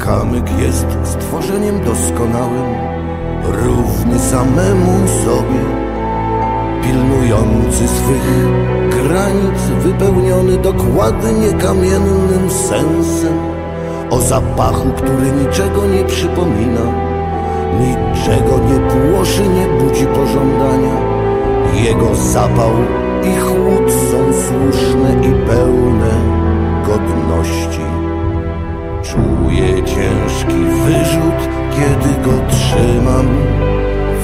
Kamyk jest stworzeniem doskonałym, równy samemu sobie, pilnujący swych granic, wypełniony dokładnie kamiennym sensem, o zapachu, który niczego nie przypomina, niczego nie płoszy, nie budzi pożądania. Jego zapał i chłód są słuszne i pełne Czuję ciężki wyrzut, kiedy go trzymam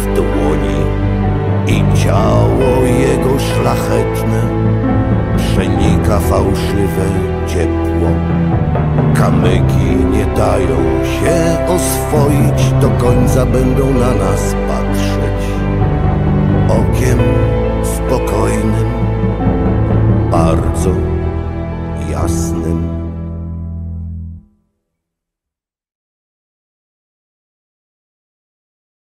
w dłoni i ciało jego szlachetne przenika fałszywe ciepło. Kamyki nie dają się oswoić, do końca będą na nas patrzeć okiem